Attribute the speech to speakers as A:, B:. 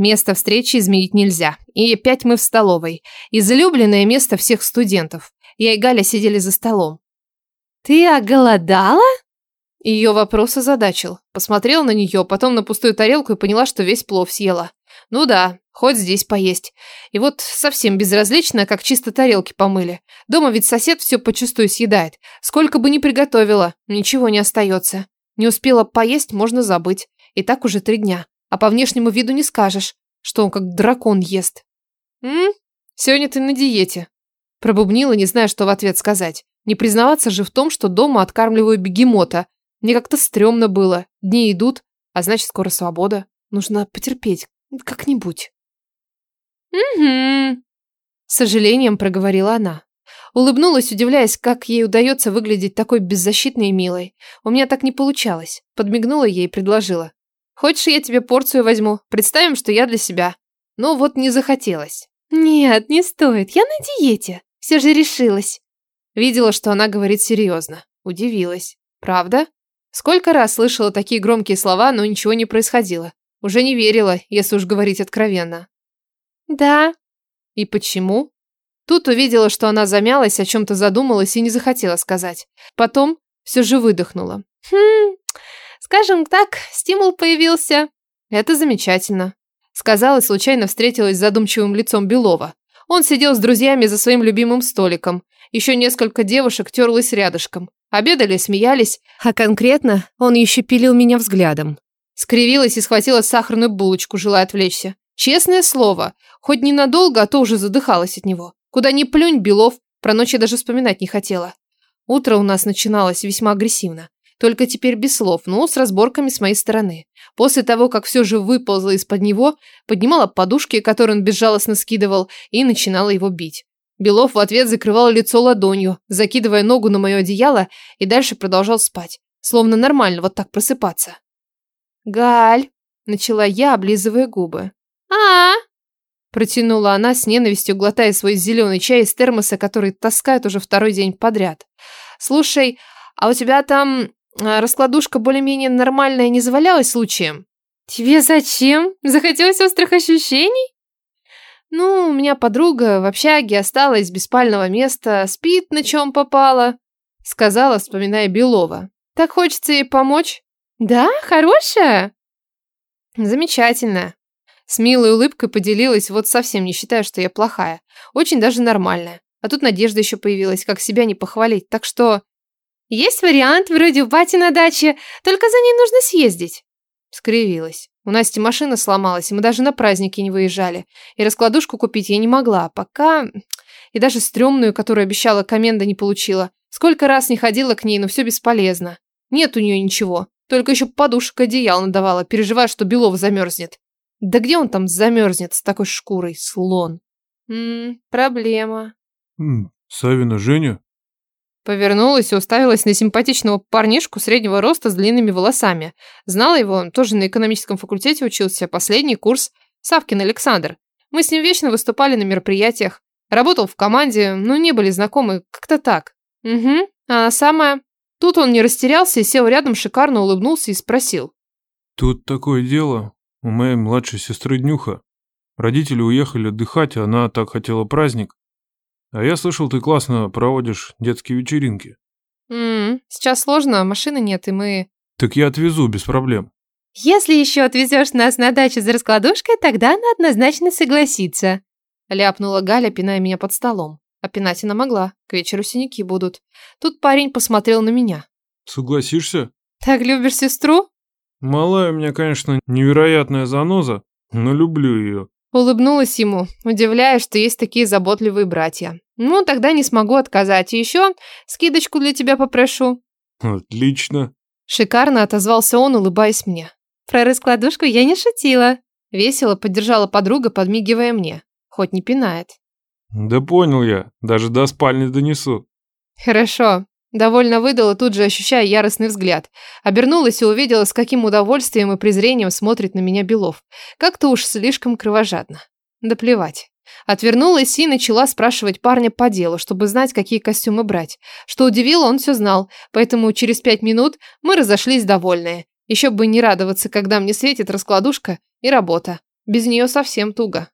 A: Место встречи изменить нельзя. И опять мы в столовой. Излюбленное место всех студентов. Я и Галя сидели за столом.
B: «Ты оголодала?»
A: Ее вопрос озадачил. Посмотрела на нее, потом на пустую тарелку и поняла, что весь плов съела. Ну да, хоть здесь поесть. И вот совсем безразлично, как чисто тарелки помыли. Дома ведь сосед все почувствую съедает. Сколько бы ни приготовила, ничего не остается. Не успела поесть, можно забыть. И так уже три дня. А по внешнему виду не скажешь, что он как дракон ест. «М? Сегодня ты на диете». Пробубнила, не зная, что в ответ сказать. Не признаваться же в том, что дома откармливаю бегемота. Мне как-то стрёмно было. Дни идут, а значит, скоро свобода. Нужно потерпеть. Как-нибудь.
B: «Угу», — с сожалением проговорила она.
A: Улыбнулась, удивляясь, как ей удается выглядеть такой беззащитной и милой. У меня так не получалось. Подмигнула ей и предложила. «Хочешь, я тебе порцию возьму? Представим, что я для себя». Но вот не захотелось.
B: «Нет, не стоит. Я на диете. Все же решилась».
A: Видела, что она говорит серьезно. Удивилась. Правда? Сколько раз слышала такие громкие слова, но ничего не происходило. Уже не верила, если уж говорить откровенно.
B: Да.
A: И почему? Тут увидела, что она замялась, о чем-то задумалась и не захотела сказать. Потом все же выдохнула.
B: Хм, скажем так, стимул появился.
A: Это замечательно. Сказала и случайно встретилась с задумчивым лицом Белова. Он сидел с друзьями за своим любимым столиком. Еще несколько девушек терлась рядышком. Обедали, смеялись, а конкретно он еще пилил меня взглядом. Скривилась и схватила сахарную булочку, желая отвлечься. Честное слово, хоть ненадолго, а то уже задыхалась от него. Куда ни плюнь, Белов, про ночь я даже вспоминать не хотела. Утро у нас начиналось весьма агрессивно. Только теперь без слов, но с разборками с моей стороны. После того, как все же выползла из-под него, поднимала подушки, которые он безжалостно скидывал, и начинала его бить. Белов в ответ закрывал лицо ладонью, закидывая ногу на мое одеяло, и дальше продолжал спать. Словно нормально вот так просыпаться.
B: «Галь!»
A: – начала я, облизывая губы.
B: а,
A: Протянула она с ненавистью, глотая свой зеленый чай из термоса, который таскает уже второй день подряд. «Слушай, а у тебя там а, раскладушка более-менее нормальная не завалялась случаем?»
B: «Тебе зачем? Захотелось острых ощущений?»
A: «Ну, у меня подруга в общаге осталась без спального места, спит на чем попала», сказала, вспоминая Белова. «Так хочется ей помочь».
B: Да, хорошая?
A: Замечательная. С милой улыбкой поделилась, вот совсем не считаю, что я плохая. Очень даже нормальная. А тут Надежда еще появилась, как себя не похвалить. Так что...
B: Есть вариант, вроде у бати на даче, только за ней нужно съездить.
A: Скривилась. У Насти машина сломалась, и мы даже на праздники не выезжали. И раскладушку купить я не могла, пока... И даже стрёмную, которую обещала коменда, не получила. Сколько раз не ходила к ней, но все бесполезно. Нет у нее ничего. Только еще подушек одеял надавала, переживая, что Белов замерзнет. Да где он там замерзнет с такой шкурой, слон? Ммм, проблема.
C: Ммм, Савина Женя?
A: Повернулась и уставилась на симпатичного парнишку среднего роста с длинными волосами. Знала его, он тоже на экономическом факультете учился, последний курс. Савкин Александр. Мы с ним вечно выступали на мероприятиях. Работал в команде, но не были знакомы, как-то так. Угу, а самое... Тут он не растерялся и сел рядом, шикарно улыбнулся и спросил.
C: Тут такое дело. У моей младшей сестры днюха. Родители уехали отдыхать, а она так хотела праздник. А я слышал, ты классно проводишь детские вечеринки.
A: Ммм, сейчас сложно, машины нет, и мы...
C: Так я отвезу, без проблем.
B: Если еще отвезешь нас на дачу за раскладушкой, тогда она однозначно согласится.
A: Ляпнула Галя, пиная меня под столом. А пинать она могла. К вечеру синяки будут. Тут парень посмотрел на меня.
C: Согласишься?
A: Так любишь сестру?
C: Малая у меня, конечно, невероятная заноза, но люблю ее.
A: Улыбнулась ему, удивляясь, что есть такие заботливые братья. Ну, тогда не смогу отказать. И еще скидочку для тебя попрошу.
C: Отлично.
A: Шикарно отозвался он, улыбаясь мне.
B: Про раскладушку я не шутила.
A: Весело поддержала подруга, подмигивая мне. Хоть не пинает.
C: Да понял я, даже до спальни донесу.
A: Хорошо. Довольно выдала, тут же ощущая яростный взгляд. Обернулась и увидела, с каким удовольствием и презрением смотрит на меня Белов. Как-то уж слишком кровожадно. Да плевать. Отвернулась и начала спрашивать парня по делу, чтобы знать, какие костюмы брать. Что удивило, он все знал, поэтому через пять минут мы разошлись довольные. Еще бы не радоваться, когда мне светит раскладушка и работа. Без нее совсем туго.